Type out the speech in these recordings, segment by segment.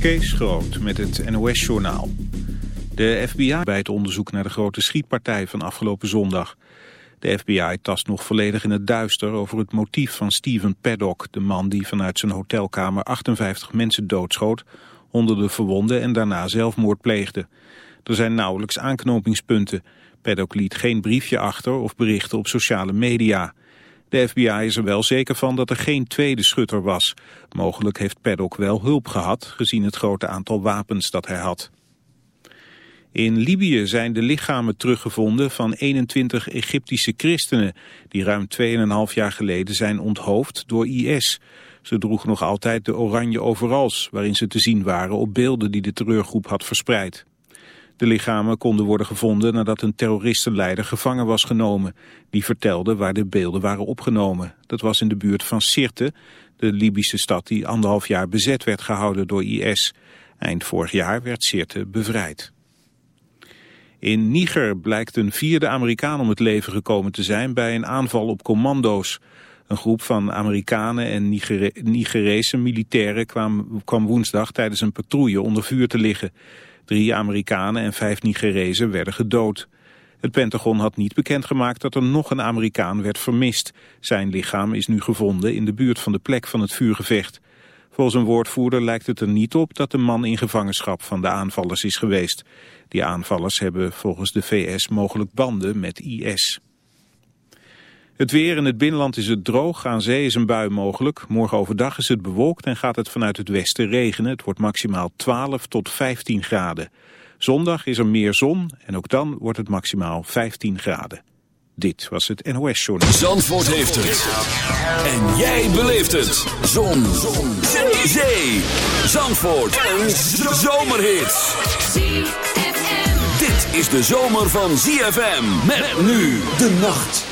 Kees Groot met het NOS-journaal. De FBI bij het onderzoek naar de grote schietpartij van afgelopen zondag. De FBI tast nog volledig in het duister over het motief van Steven Paddock... de man die vanuit zijn hotelkamer 58 mensen doodschoot... honderden verwonden en daarna zelfmoord pleegde. Er zijn nauwelijks aanknopingspunten. Paddock liet geen briefje achter of berichten op sociale media... De FBI is er wel zeker van dat er geen tweede schutter was. Mogelijk heeft Paddock wel hulp gehad, gezien het grote aantal wapens dat hij had. In Libië zijn de lichamen teruggevonden van 21 Egyptische christenen... die ruim 2,5 jaar geleden zijn onthoofd door IS. Ze droegen nog altijd de oranje overals... waarin ze te zien waren op beelden die de terreurgroep had verspreid. De lichamen konden worden gevonden nadat een terroristenleider gevangen was genomen. Die vertelde waar de beelden waren opgenomen. Dat was in de buurt van Sirte, de Libische stad die anderhalf jaar bezet werd gehouden door IS. Eind vorig jaar werd Sirte bevrijd. In Niger blijkt een vierde Amerikaan om het leven gekomen te zijn bij een aanval op commando's. Een groep van Amerikanen en Nigerese militairen kwam, kwam woensdag tijdens een patrouille onder vuur te liggen. Drie Amerikanen en vijf Nigerezen werden gedood. Het Pentagon had niet bekendgemaakt dat er nog een Amerikaan werd vermist. Zijn lichaam is nu gevonden in de buurt van de plek van het vuurgevecht. Volgens een woordvoerder lijkt het er niet op dat de man in gevangenschap van de aanvallers is geweest. Die aanvallers hebben volgens de VS mogelijk banden met IS. Het weer in het binnenland is het droog, aan zee is een bui mogelijk. Morgen overdag is het bewolkt en gaat het vanuit het westen regenen. Het wordt maximaal 12 tot 15 graden. Zondag is er meer zon en ook dan wordt het maximaal 15 graden. Dit was het NOS Journal. Zandvoort heeft het. En jij beleeft het. Zon. zon. Zee. Zandvoort. Een zomerhit. Dit is de zomer van ZFM. Met nu de nacht.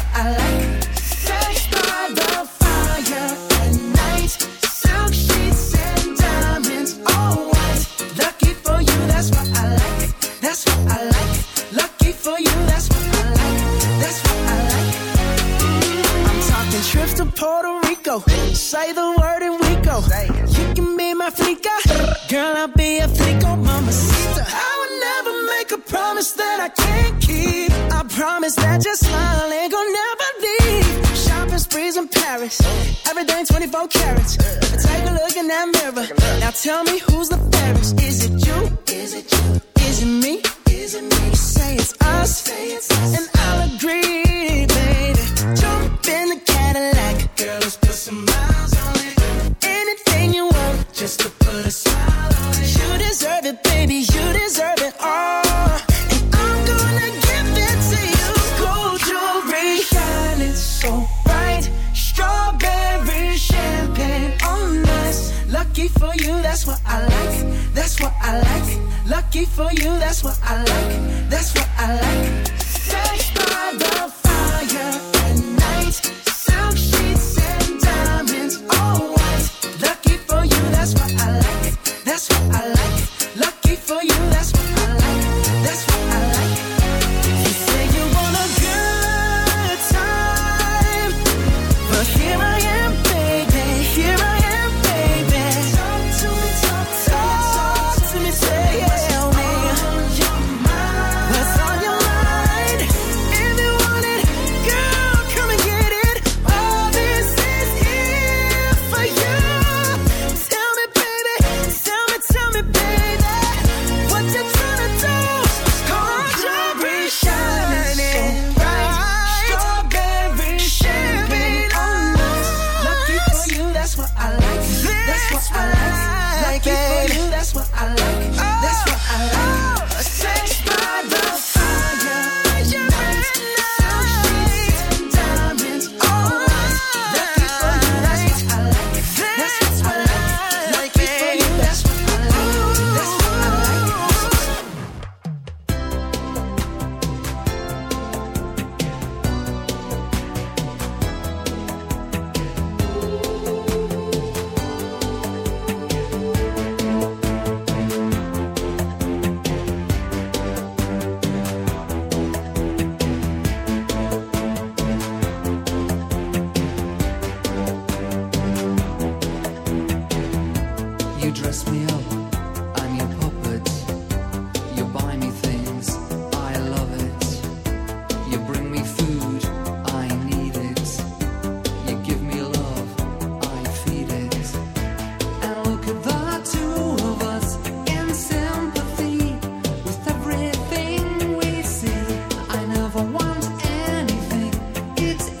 It's.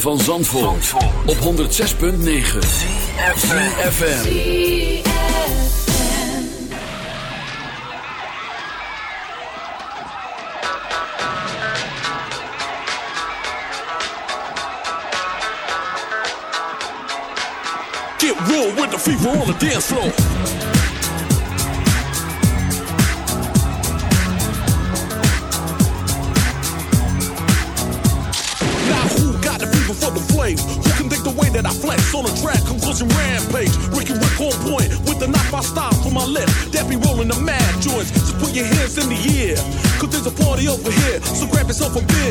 van Zandvoort, op 106.9 CFFM Get real with the fever on the dance floor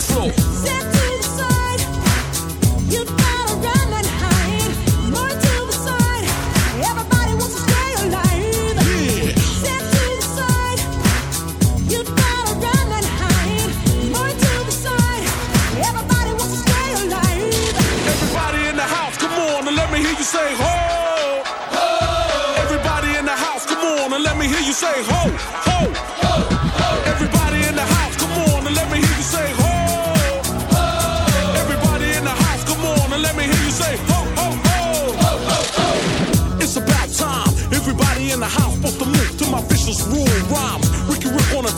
floor.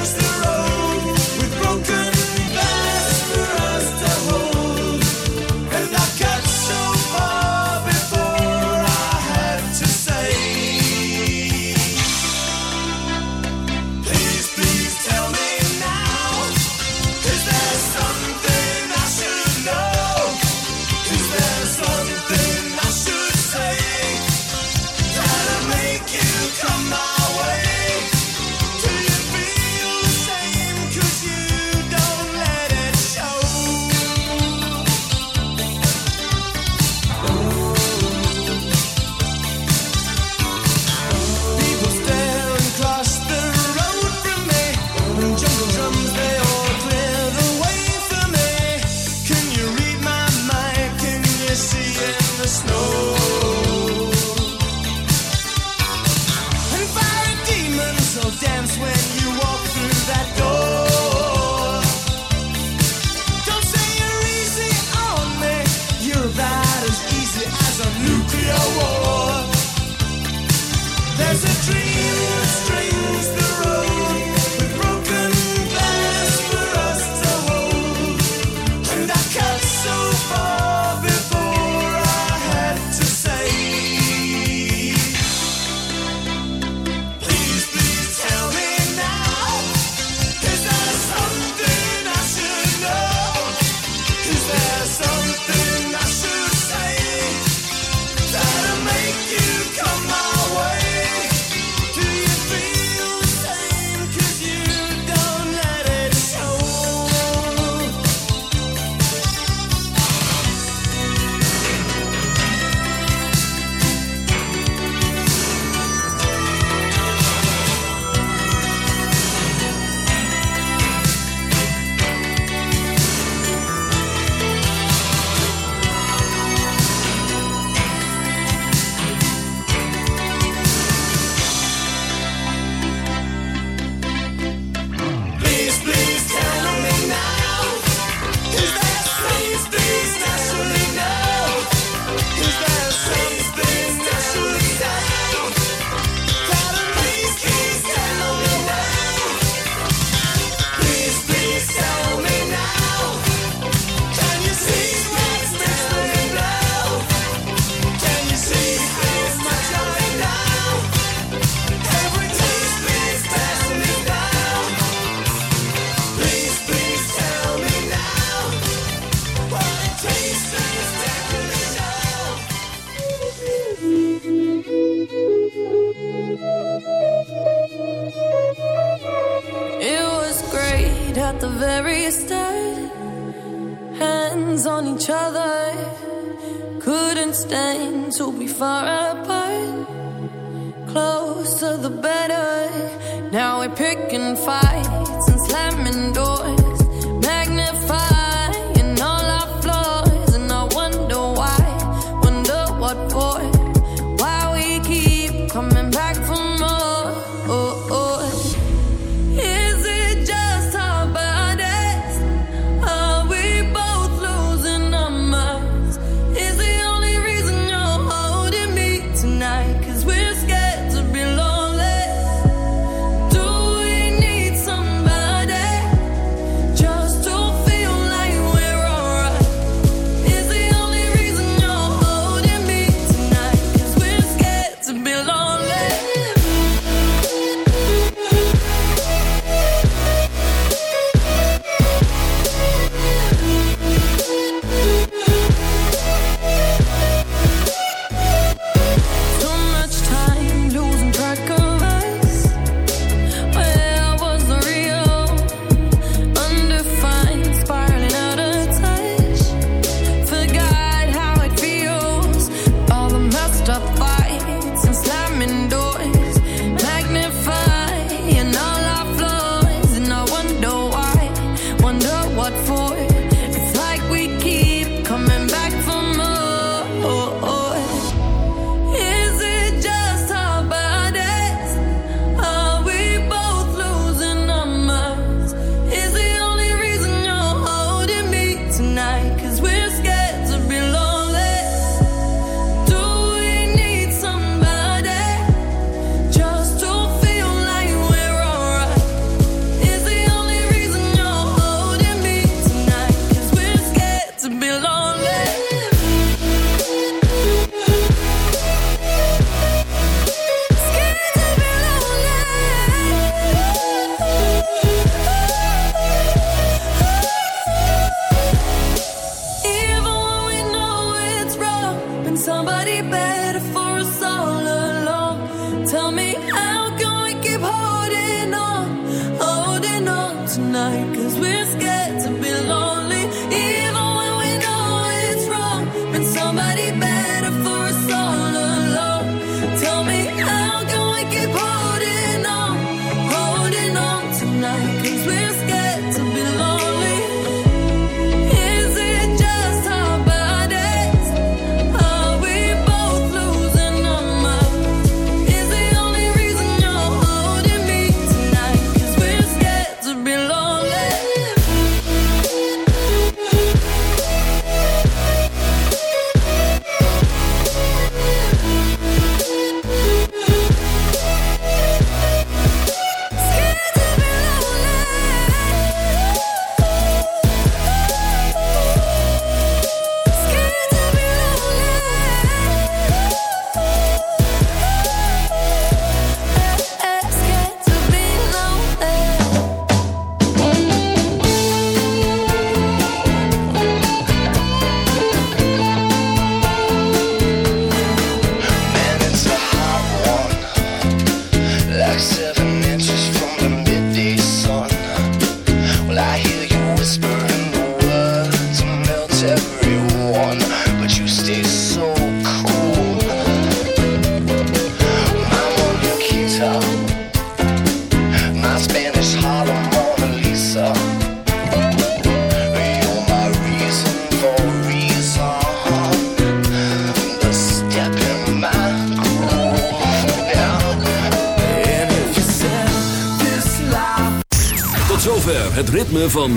I'm still.